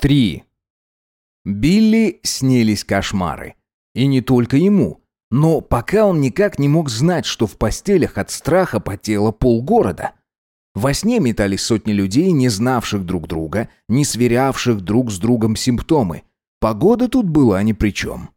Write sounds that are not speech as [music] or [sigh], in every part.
3. Билли снились кошмары. И не только ему. Но пока он никак не мог знать, что в постелях от страха потело полгорода. Во сне метались сотни людей, не знавших друг друга, не сверявших друг с другом симптомы. Погода тут была ни при чем.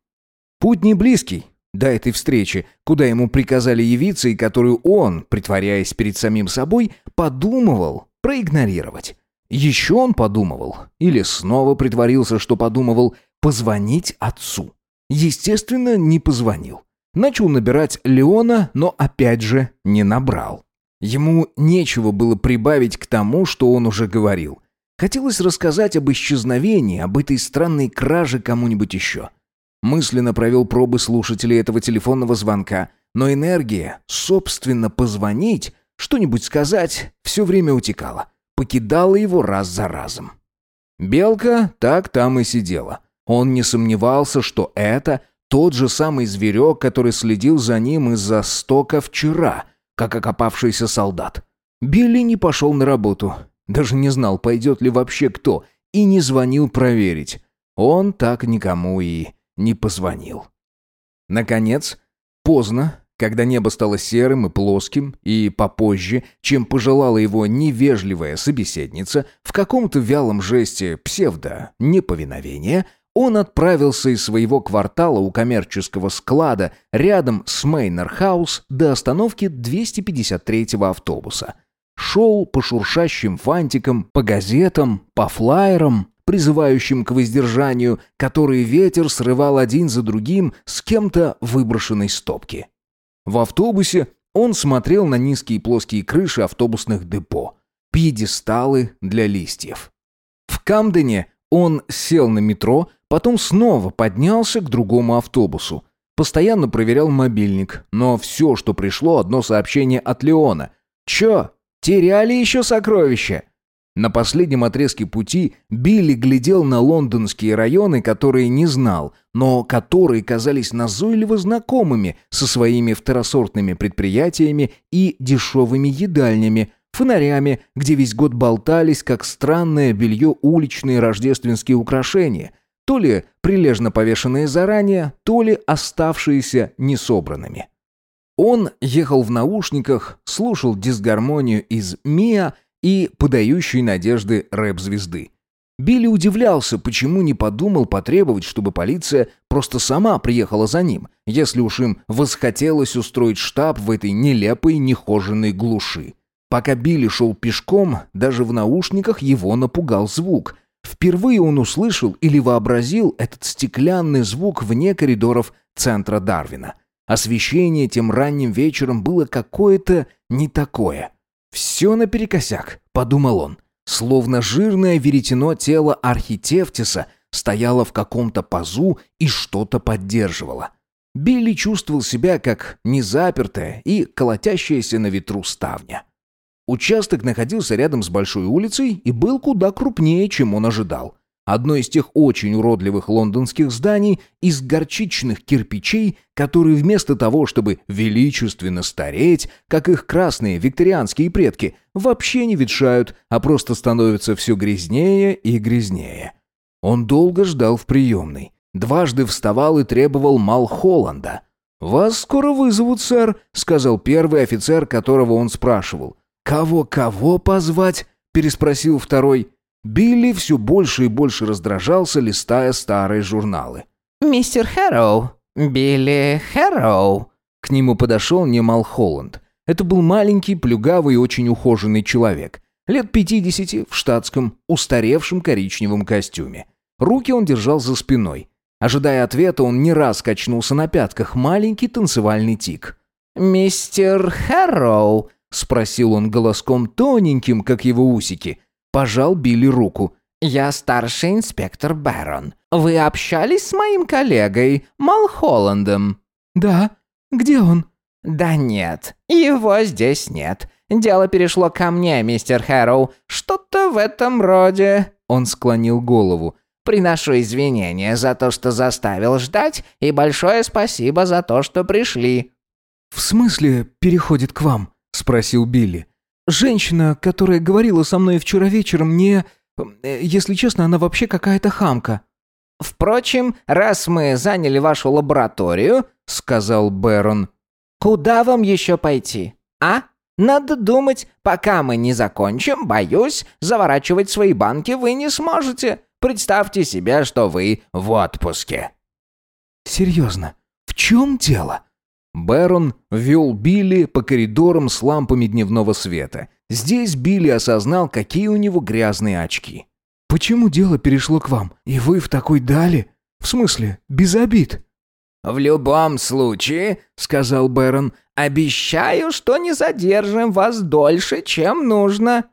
Путь не близкий до этой встречи, куда ему приказали явиться и которую он, притворяясь перед самим собой, подумывал проигнорировать. Еще он подумывал, или снова притворился, что подумывал, позвонить отцу. Естественно, не позвонил. Начал набирать Леона, но опять же не набрал. Ему нечего было прибавить к тому, что он уже говорил. Хотелось рассказать об исчезновении, об этой странной краже кому-нибудь еще. Мысленно провел пробы слушателей этого телефонного звонка, но энергия, собственно, позвонить, что-нибудь сказать, все время утекала покидала его раз за разом. Белка так там и сидела. Он не сомневался, что это тот же самый зверек, который следил за ним из-за стока вчера, как окопавшийся солдат. Билли не пошел на работу, даже не знал, пойдет ли вообще кто, и не звонил проверить. Он так никому и не позвонил. Наконец, поздно, когда небо стало серым и плоским, и попозже, чем пожелала его невежливая собеседница, в каком-то вялом жесте псевдо-неповиновения, он отправился из своего квартала у коммерческого склада рядом с Мейнер-хаус до остановки 253-го автобуса. Шел по шуршащим фантикам, по газетам, по флайерам, призывающим к воздержанию, которые ветер срывал один за другим с кем-то выброшенной стопки. В автобусе он смотрел на низкие плоские крыши автобусных депо, пьедесталы для листьев. В Камдене он сел на метро, потом снова поднялся к другому автобусу. Постоянно проверял мобильник, но все, что пришло, одно сообщение от Леона. «Чё, теряли еще сокровища?» На последнем отрезке пути Билли глядел на лондонские районы, которые не знал, но которые казались назойливо знакомыми со своими второсортными предприятиями и дешевыми едальнями, фонарями, где весь год болтались, как странное белье уличные рождественские украшения, то ли прилежно повешенные заранее, то ли оставшиеся несобранными. Он ехал в наушниках, слушал дисгармонию из «Миа» и подающий надежды рэп-звезды. Билли удивлялся, почему не подумал потребовать, чтобы полиция просто сама приехала за ним, если уж им восхотелось устроить штаб в этой нелепой, нехоженной глуши. Пока Билли шел пешком, даже в наушниках его напугал звук. Впервые он услышал или вообразил этот стеклянный звук вне коридоров центра Дарвина. Освещение тем ранним вечером было какое-то не такое – «Все наперекосяк», — подумал он. Словно жирное веретено тело архитефтиса стояло в каком-то пазу и что-то поддерживало. Билли чувствовал себя как незапертая и колотящаяся на ветру ставня. Участок находился рядом с большой улицей и был куда крупнее, чем он ожидал. Одно из тех очень уродливых лондонских зданий из горчичных кирпичей, которые вместо того, чтобы величественно стареть, как их красные викторианские предки, вообще не ветшают, а просто становятся все грязнее и грязнее. Он долго ждал в приемной. Дважды вставал и требовал Малхолланда. «Вас скоро вызовут, сэр», — сказал первый офицер, которого он спрашивал. «Кого-кого позвать?» — переспросил второй. Билли все больше и больше раздражался, листая старые журналы. «Мистер Хэроу! Билли Хэроу!» К нему подошел Немал Холланд. Это был маленький, плюгавый и очень ухоженный человек. Лет пятидесяти, в штатском, устаревшем коричневом костюме. Руки он держал за спиной. Ожидая ответа, он не раз качнулся на пятках, маленький танцевальный тик. «Мистер Хэроу?» — спросил он голоском тоненьким, как его усики — Пожал Билли руку. «Я старший инспектор Бэрон. Вы общались с моим коллегой Малхолландом?» «Да. Где он?» «Да нет, его здесь нет. Дело перешло ко мне, мистер Хэроу. Что-то в этом роде...» Он склонил голову. «Приношу извинения за то, что заставил ждать, и большое спасибо за то, что пришли». «В смысле переходит к вам?» — спросил Билли. Женщина, которая говорила со мной вчера вечером, не... Э, Если честно, она вообще какая-то хамка». «Впрочем, раз мы заняли вашу лабораторию», — сказал Бэрон, — «куда вам еще пойти, а? Надо думать, пока мы не закончим, боюсь, заворачивать свои банки вы не сможете. Представьте себе, что вы в отпуске». «Серьезно, в чем дело?» Бэрон вел Билли по коридорам с лампами дневного света. Здесь Билли осознал, какие у него грязные очки. «Почему дело перешло к вам? И вы в такой дали? В смысле, без обид?» «В любом случае», — сказал Бэрон, — «обещаю, что не задержим вас дольше, чем нужно».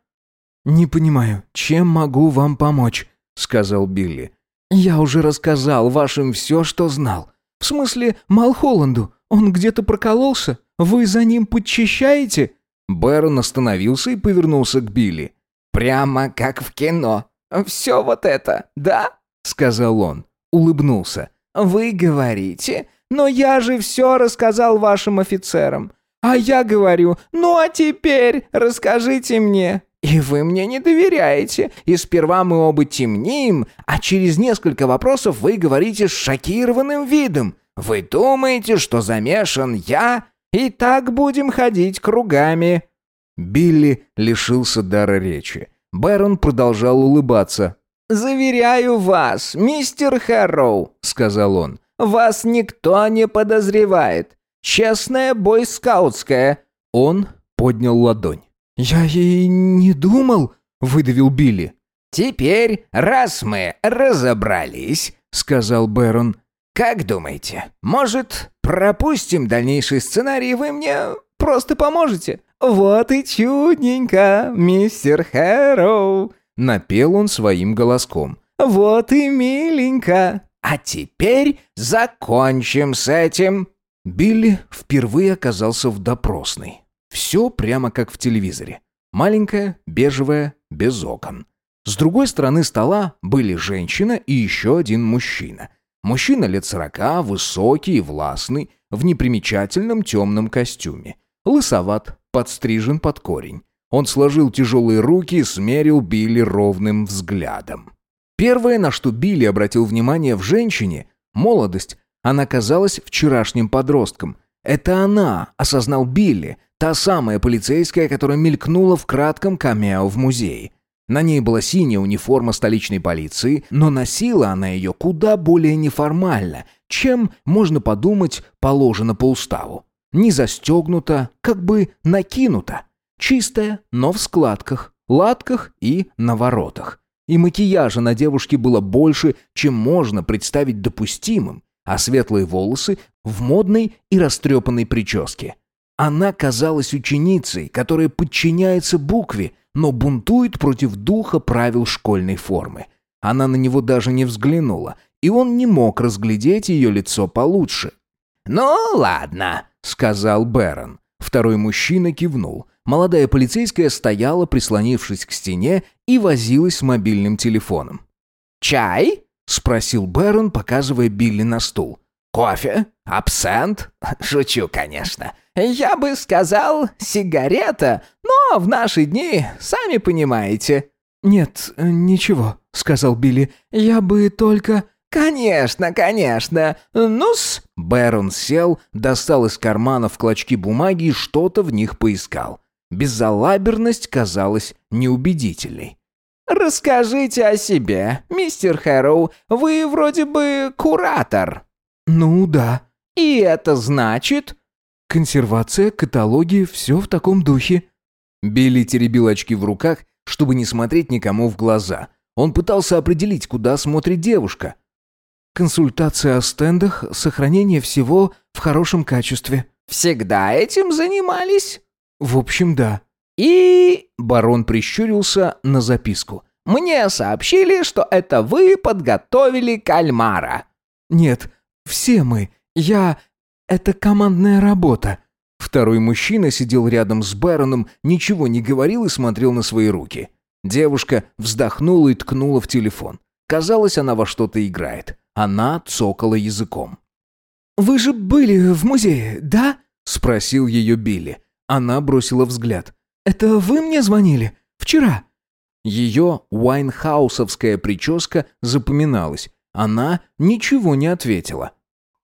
«Не понимаю, чем могу вам помочь?» — сказал Билли. «Я уже рассказал вашим все, что знал. В смысле, Малхолланду. Он где-то прокололся? Вы за ним подчищаете?» Бэрон остановился и повернулся к Билли. «Прямо как в кино. Все вот это, да?» — сказал он. Улыбнулся. «Вы говорите, но я же все рассказал вашим офицерам. А я говорю, ну а теперь расскажите мне. И вы мне не доверяете. И сперва мы оба темним, а через несколько вопросов вы говорите с шокированным видом. Вы думаете, что замешан я? И так будем ходить кругами». Билли лишился дара речи. Бэрон продолжал улыбаться. «Заверяю вас, мистер Хэрроу», — сказал он, — «вас никто не подозревает. Честная бойскаутская». Он поднял ладонь. «Я и не думал», — выдавил Билли. «Теперь, раз мы разобрались», — сказал Бэрон, — «как думаете, может, пропустим дальнейший сценарий, и вы мне просто поможете?» «Вот и чудненько, мистер Хэрроу», — напел он своим голоском. «Вот и миленько. А теперь закончим с этим». Билли впервые оказался в допросной. Все прямо как в телевизоре. Маленькая, бежевая, без окон. С другой стороны стола были женщина и еще один мужчина. Мужчина лет сорока, высокий и властный, в непримечательном темном костюме. Лысоват, подстрижен под корень. Он сложил тяжелые руки и смерил Билли ровным взглядом. Первое, на что Билли обратил внимание в женщине – молодость. Она казалась вчерашним подростком. Это она, осознал Билли, та самая полицейская, которая мелькнула в кратком камео в музее. На ней была синяя униформа столичной полиции, но носила она ее куда более неформально, чем, можно подумать, положено по уставу. Не застегнута, как бы накинута. Чистая, но в складках, латках и наворотах. И макияжа на девушке было больше, чем можно представить допустимым, а светлые волосы в модной и растрепанной прическе. Она казалась ученицей, которая подчиняется букве, но бунтует против духа правил школьной формы. Она на него даже не взглянула, и он не мог разглядеть ее лицо получше. «Ну, ладно», — сказал Бэрон. Второй мужчина кивнул. Молодая полицейская стояла, прислонившись к стене, и возилась с мобильным телефоном. «Чай?» — спросил Бэрон, показывая Билли на стул. «Кофе? Абсент?» «Шучу, конечно. Я бы сказал, сигарета, но в наши дни, сами понимаете». «Нет, ничего», — сказал Билли. «Я бы только...» «Конечно, конечно. Ну-с...» Бэрон сел, достал из карманов клочки бумаги и что-то в них поискал. Безалаберность казалась неубедительной. «Расскажите о себе, мистер Хэроу. Вы вроде бы куратор». «Ну да». «И это значит...» «Консервация, каталоги, все в таком духе». Билли теребил очки в руках, чтобы не смотреть никому в глаза. Он пытался определить, куда смотрит девушка. Консультация о стендах, сохранение всего в хорошем качестве. Всегда этим занимались? В общем, да. И... Барон прищурился на записку. Мне сообщили, что это вы подготовили кальмара. Нет, все мы. Я... Это командная работа. Второй мужчина сидел рядом с Бэроном, ничего не говорил и смотрел на свои руки. Девушка вздохнула и ткнула в телефон. Казалось, она во что-то играет. Она цокала языком. «Вы же были в музее, да?» — спросил ее Билли. Она бросила взгляд. «Это вы мне звонили? Вчера?» Ее уайнхаусовская прическа запоминалась. Она ничего не ответила.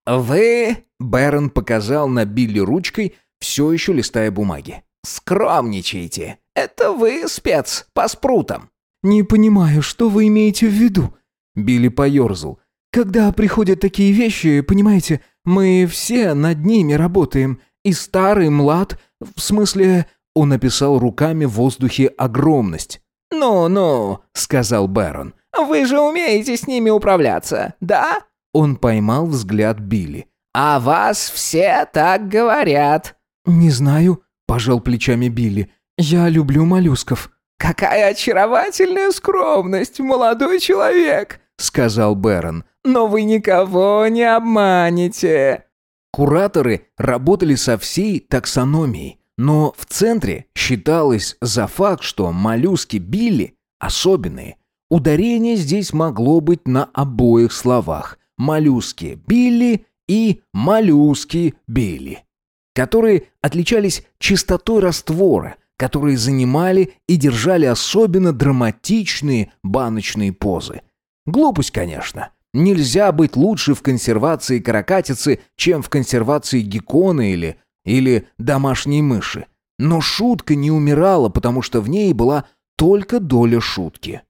«Вы...» — Бэрон показал на Билли ручкой, все еще листая бумаги. «Скромничаете. Это вы спец по спрутам». «Не понимаю, что вы имеете в виду?» Билли поерзал. «Когда приходят такие вещи, понимаете, мы все над ними работаем. И старый, млад, в смысле...» Он написал руками в воздухе огромность. «Ну-ну», — сказал Бэрон. «Вы же умеете с ними управляться, да?» Он поймал взгляд Билли. «А вас все так говорят». «Не знаю», — пожал плечами Билли. «Я люблю моллюсков». «Какая очаровательная скромность, молодой человек», — сказал Бэрон. «Но вы никого не обманете». Кураторы работали со всей таксономией, но в центре считалось за факт, что моллюски Билли особенные. Ударение здесь могло быть на обоих словах «моллюски Билли» и «моллюски Билли», которые отличались чистотой раствора, которые занимали и держали особенно драматичные баночные позы. Глупость, конечно. Нельзя быть лучше в консервации каракатицы, чем в консервации геккона или или домашней мыши. Но шутка не умирала, потому что в ней была только доля шутки.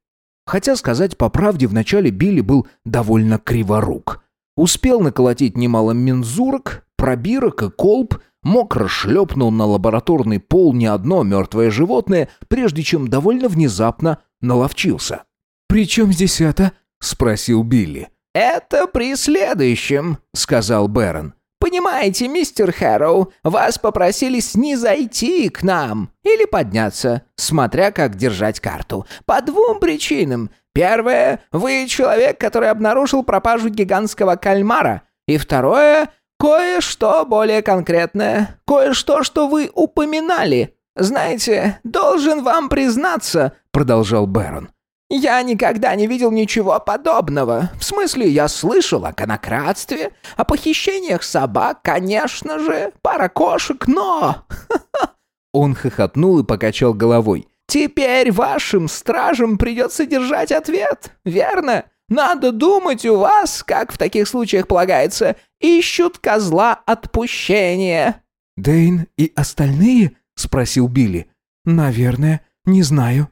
Хотя сказать по правде, вначале Билли был довольно криворук. Успел наколотить немало мензурок, пробирок и колб, мокро шлепнул на лабораторный пол не одно мертвое животное, прежде чем довольно внезапно наловчился. «При чем здесь это?» — спросил Билли. «Это при следующем», — сказал Бэрон. Понимаете, мистер Хэроу, вас попросили снизойти к нам или подняться, смотря как держать карту. По двум причинам. Первое, вы человек, который обнаружил пропажу гигантского кальмара. И второе, кое-что более конкретное, кое-что, что вы упоминали. Знаете, должен вам признаться, продолжал Бэрон. «Я никогда не видел ничего подобного. В смысле, я слышал о конократстве, о похищениях собак, конечно же, пара кошек, но...» [laughs] Он хохотнул и покачал головой. «Теперь вашим стражам придется держать ответ, верно? Надо думать, у вас, как в таких случаях полагается, ищут козла отпущения». «Дэйн и остальные?» — спросил Билли. «Наверное, не знаю».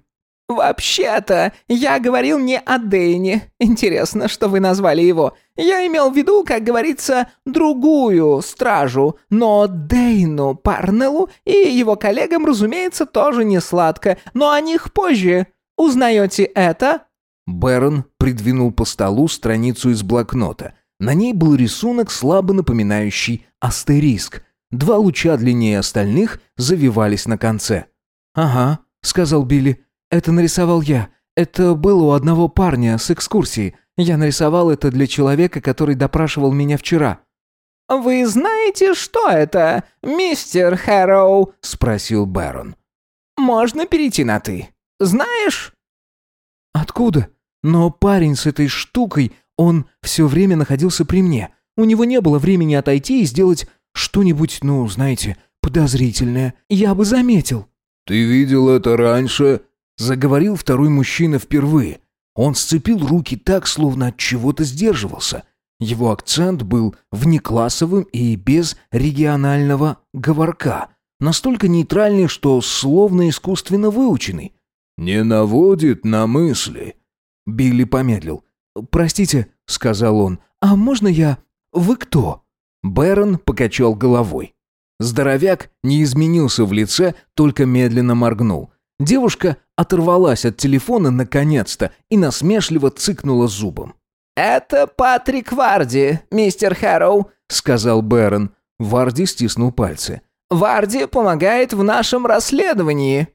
«Вообще-то, я говорил не о Дэйне. Интересно, что вы назвали его. Я имел в виду, как говорится, другую стражу. Но Дейну Парнеллу и его коллегам, разумеется, тоже не сладко. Но о них позже. Узнаете это?» Бэрон придвинул по столу страницу из блокнота. На ней был рисунок, слабо напоминающий астериск. Два луча длиннее остальных завивались на конце. «Ага», — сказал Билли. Это нарисовал я. Это было у одного парня с экскурсии. Я нарисовал это для человека, который допрашивал меня вчера». «Вы знаете, что это, мистер Хэроу?» – спросил Бэрон. «Можно перейти на «ты». Знаешь?» «Откуда? Но парень с этой штукой, он все время находился при мне. У него не было времени отойти и сделать что-нибудь, ну, знаете, подозрительное. Я бы заметил». «Ты видел это раньше?» Заговорил второй мужчина впервые. Он сцепил руки так, словно от чего-то сдерживался. Его акцент был внеклассовым и без регионального говорка. Настолько нейтральный, что словно искусственно выученный. «Не наводит на мысли». Билли помедлил. «Простите», — сказал он, — «а можно я... Вы кто?» Бэрон покачал головой. Здоровяк не изменился в лице, только медленно моргнул. Девушка оторвалась от телефона наконец-то и насмешливо цыкнула зубом. «Это Патрик Варди, мистер Хэроу», — сказал Бэрон. Варди стиснул пальцы. «Варди помогает в нашем расследовании».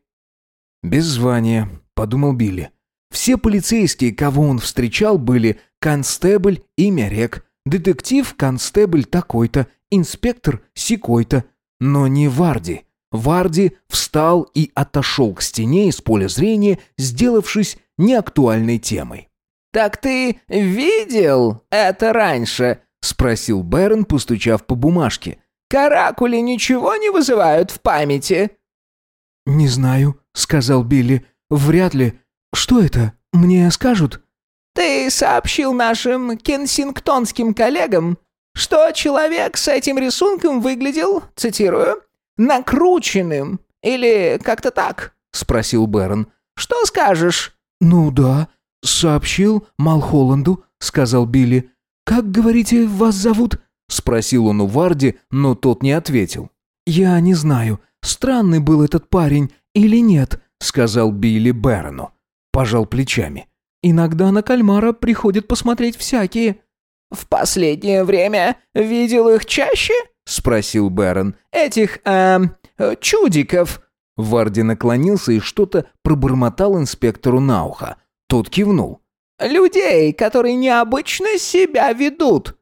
«Без звания», — подумал Билли. Все полицейские, кого он встречал, были констебль, имя рек, детектив, констебль такой-то, инспектор сикой-то, но не Варди. Варди встал и отошел к стене из поля зрения, сделавшись неактуальной темой. «Так ты видел это раньше?» — спросил Бэрон, постучав по бумажке. «Каракули ничего не вызывают в памяти?» «Не знаю», — сказал Билли. «Вряд ли. Что это? Мне скажут?» «Ты сообщил нашим кенсингтонским коллегам, что человек с этим рисунком выглядел, цитирую, накрученным или как-то так?» — спросил Бэрон. «Что скажешь?» «Ну да, сообщил Малхолланду», — сказал Билли. «Как, говорите, вас зовут?» — спросил он у Варди, но тот не ответил. «Я не знаю, странный был этот парень или нет», — сказал Билли Бэрону. Пожал плечами. «Иногда на кальмара приходят посмотреть всякие». «В последнее время видел их чаще?» — спросил Бэрон. «Этих, эм, чудиков». Варди наклонился и что-то пробормотал инспектору на ухо. Тот кивнул. «Людей, которые необычно себя ведут».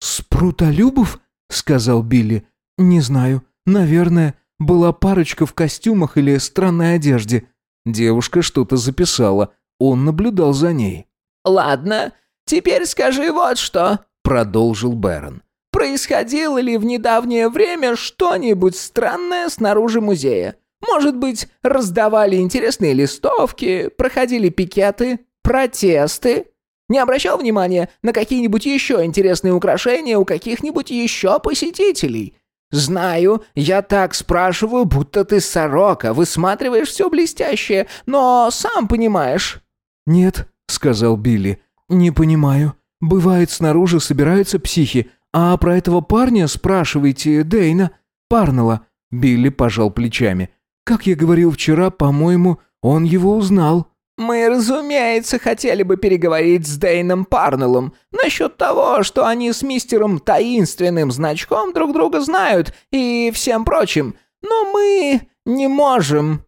«Спрутолюбов?» — сказал Билли. «Не знаю. Наверное, была парочка в костюмах или странной одежде». Девушка что-то записала. Он наблюдал за ней. «Ладно, теперь скажи вот что», — продолжил Бэрон. «Происходило ли в недавнее время что-нибудь странное снаружи музея? Может быть, раздавали интересные листовки, проходили пикеты, протесты? Не обращал внимания на какие-нибудь еще интересные украшения у каких-нибудь еще посетителей? Знаю, я так спрашиваю, будто ты сорока, высматриваешь все блестящее, но сам понимаешь». «Нет», — сказал Билли, — «не понимаю. Бывает, снаружи собираются психи, а про этого парня спрашивайте Дейна, Парнелла». Билли пожал плечами. Как я говорил вчера, по-моему, он его узнал». «Мы, разумеется, хотели бы переговорить с Дейном Парнеллом насчет того, что они с мистером Таинственным Значком друг друга знают и всем прочим, но мы не можем».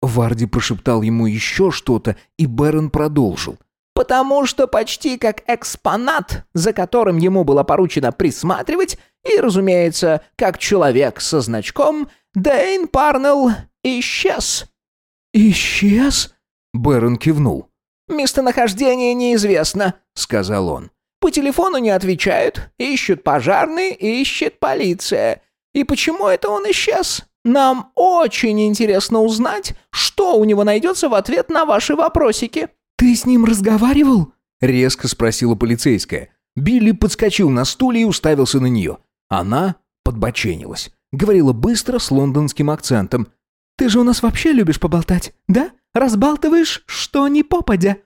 Варди прошептал ему еще что-то, и Бэрон продолжил. «Потому что почти как экспонат, за которым ему было поручено присматривать, и, разумеется, как человек со значком, Дейн Парнелл исчез». «Исчез?» Бэрон кивнул. «Местонахождение неизвестно», — сказал он. «По телефону не отвечают, ищут пожарные, ищет полиция. И почему это он исчез? Нам очень интересно узнать, что у него найдется в ответ на ваши вопросики». «Ты с ним разговаривал?» — резко спросила полицейская. Билли подскочил на стуле и уставился на нее. Она подбоченилась. Говорила быстро, с лондонским акцентом. Ты же у нас вообще любишь поболтать, да? Разбалтываешь, что ни попадя».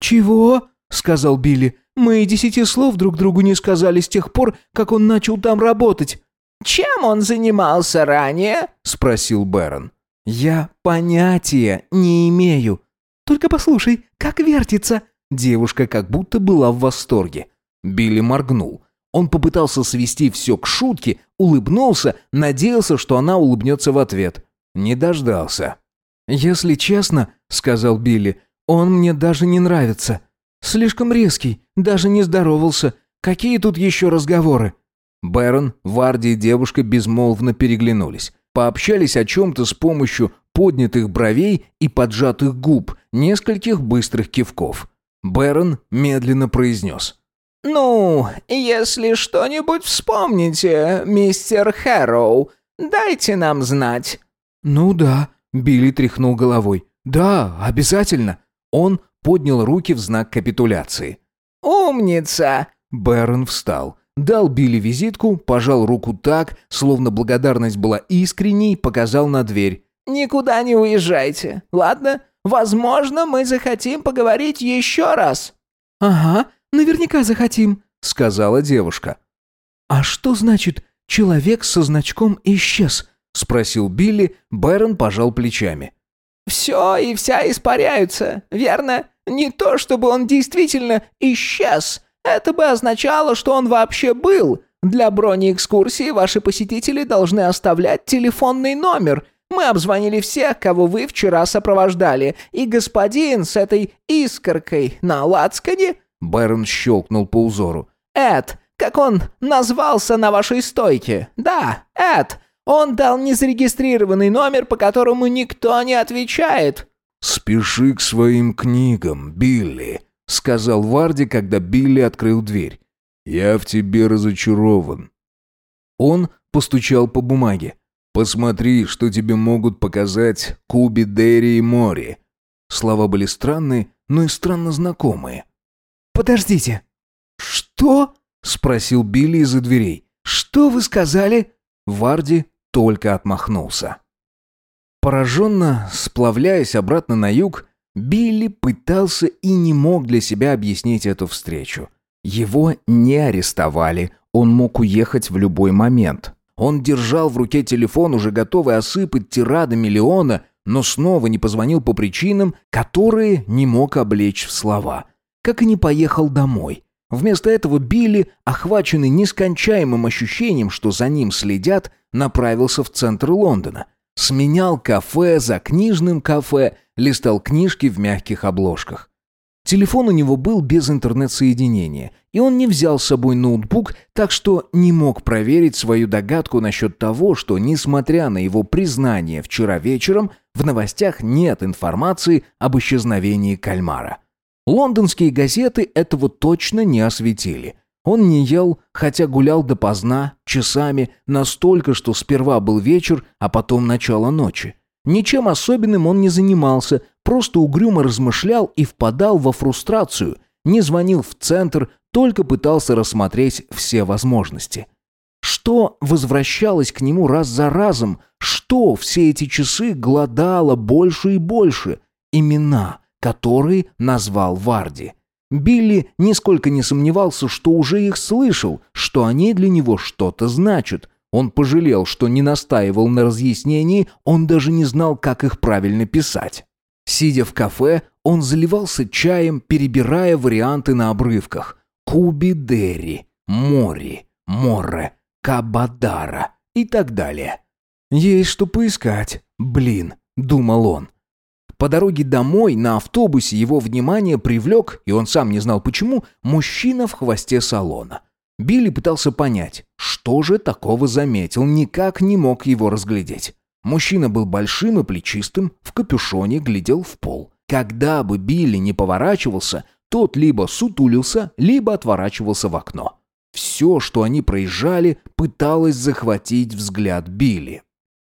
«Чего?» — сказал Билли. «Мы и десяти слов друг другу не сказали с тех пор, как он начал там работать». «Чем он занимался ранее?» — спросил Бэрон. «Я понятия не имею». «Только послушай, как вертится!» Девушка как будто была в восторге. Билли моргнул. Он попытался свести все к шутке, улыбнулся, надеялся, что она улыбнется в ответ. Не дождался. «Если честно», — сказал Билли, — «он мне даже не нравится. Слишком резкий, даже не здоровался. Какие тут еще разговоры?» Бэрон, Варди и девушка безмолвно переглянулись. Пообщались о чем-то с помощью поднятых бровей и поджатых губ, нескольких быстрых кивков. Бэрон медленно произнес. «Ну, если что-нибудь вспомните, мистер Хэроу, дайте нам знать». «Ну да», — Билли тряхнул головой. «Да, обязательно». Он поднял руки в знак капитуляции. «Умница!» Бэрон встал, дал Билли визитку, пожал руку так, словно благодарность была искренней, показал на дверь. «Никуда не уезжайте, ладно? Возможно, мы захотим поговорить еще раз». «Ага, наверняка захотим», — сказала девушка. «А что значит «человек со значком исчез»?» — спросил Билли, Бэрон пожал плечами. «Все и вся испаряются, верно? Не то, чтобы он действительно исчез. Это бы означало, что он вообще был. Для бронеэкскурсии ваши посетители должны оставлять телефонный номер. Мы обзвонили всех, кого вы вчера сопровождали, и господин с этой искоркой на лацкане...» Бэрон щелкнул по узору. «Эд, как он назвался на вашей стойке? Да, Эд, он дал незарегистрированный номер, по которому никто не отвечает». «Спеши к своим книгам, Билли», — сказал Варди, когда Билли открыл дверь. «Я в тебе разочарован». Он постучал по бумаге. «Посмотри, что тебе могут показать Куби, Дерри и Мори». Слова были странные, но и странно знакомые. «Подождите!» «Что?» — спросил Билли из-за дверей. «Что вы сказали?» Варди только отмахнулся. Пораженно, сплавляясь обратно на юг, Билли пытался и не мог для себя объяснить эту встречу. Его не арестовали, он мог уехать в любой момент. Он держал в руке телефон, уже готовый осыпать тирады миллиона, но снова не позвонил по причинам, которые не мог облечь в слова. Как и не поехал домой. Вместо этого Билли, охваченный нескончаемым ощущением, что за ним следят, направился в центр Лондона. Сменял кафе за книжным кафе, листал книжки в мягких обложках. Телефон у него был без интернет-соединения, и он не взял с собой ноутбук, так что не мог проверить свою догадку насчет того, что, несмотря на его признание вчера вечером, в новостях нет информации об исчезновении кальмара. Лондонские газеты этого точно не осветили. Он не ел, хотя гулял допоздна, часами, настолько, что сперва был вечер, а потом начало ночи. Ничем особенным он не занимался, просто угрюмо размышлял и впадал во фрустрацию, не звонил в центр, только пытался рассмотреть все возможности. Что возвращалось к нему раз за разом, что все эти часы гладало больше и больше? Имена, которые назвал Варди. Билли нисколько не сомневался, что уже их слышал, что они для него что-то значат, он пожалел, что не настаивал на разъяснении, он даже не знал, как их правильно писать. Сидя в кафе, он заливался чаем, перебирая варианты на обрывках. Куби-дерри, Мори, Морре, Кабадара и так далее. «Есть что поискать, блин», — думал он. По дороге домой на автобусе его внимание привлек, и он сам не знал почему, мужчина в хвосте салона. Билли пытался понять, что же такого заметил, никак не мог его разглядеть. Мужчина был большим и плечистым, в капюшоне глядел в пол. Когда бы Билли не поворачивался, тот либо сутулился, либо отворачивался в окно. Все, что они проезжали, пыталось захватить взгляд Билли.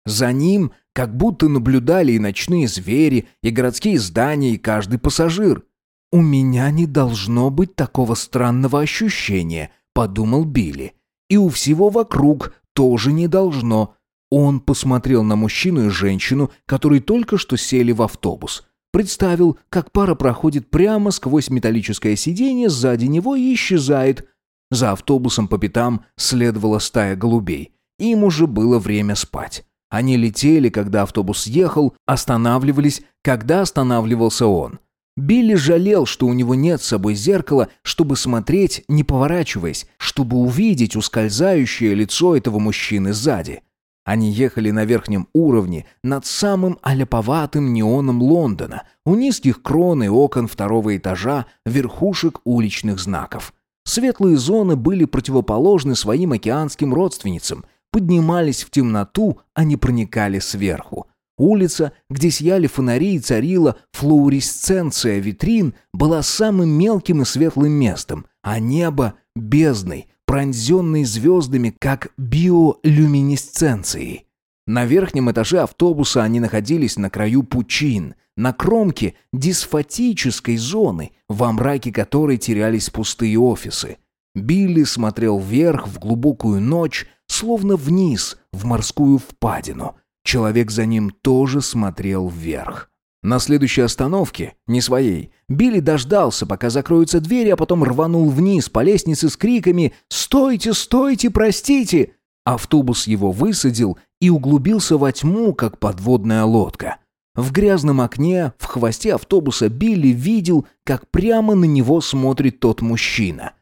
За ним как будто наблюдали и ночные звери, и городские здания, и каждый пассажир. «У меня не должно быть такого странного ощущения», подумал Билли. И у всего вокруг тоже не должно. Он посмотрел на мужчину и женщину, которые только что сели в автобус. Представил, как пара проходит прямо сквозь металлическое сиденье сзади него и исчезает. За автобусом по пятам следовала стая голубей. Им уже было время спать. Они летели, когда автобус ехал, останавливались, когда останавливался он. Билли жалел, что у него нет с собой зеркала, чтобы смотреть, не поворачиваясь, чтобы увидеть ускользающее лицо этого мужчины сзади. Они ехали на верхнем уровне, над самым аляповатым неоном Лондона, у низких крон и окон второго этажа, верхушек уличных знаков. Светлые зоны были противоположны своим океанским родственницам, поднимались в темноту, а не проникали сверху. Улица, где сияли фонари и царила флуоресценция витрин, была самым мелким и светлым местом, а небо — бездной, пронзенной звездами, как биолюминесценцией. На верхнем этаже автобуса они находились на краю пучин, на кромке дисфатической зоны, во мраке которой терялись пустые офисы. Билли смотрел вверх в глубокую ночь, словно вниз, в морскую впадину — Человек за ним тоже смотрел вверх. На следующей остановке, не своей, Билли дождался, пока закроются двери, а потом рванул вниз по лестнице с криками «Стойте, стойте, простите!». Автобус его высадил и углубился во тьму, как подводная лодка. В грязном окне, в хвосте автобуса Билли видел, как прямо на него смотрит тот мужчина.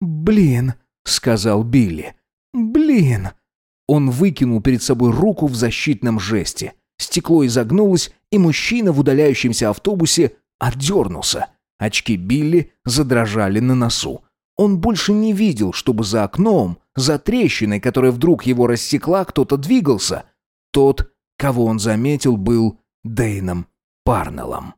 «Блин», — сказал Билли, — «блин». Он выкинул перед собой руку в защитном жесте. Стекло изогнулось, и мужчина в удаляющемся автобусе отдернулся. Очки Билли задрожали на носу. Он больше не видел, чтобы за окном, за трещиной, которая вдруг его рассекла, кто-то двигался. Тот, кого он заметил, был Дейном Парнеллом.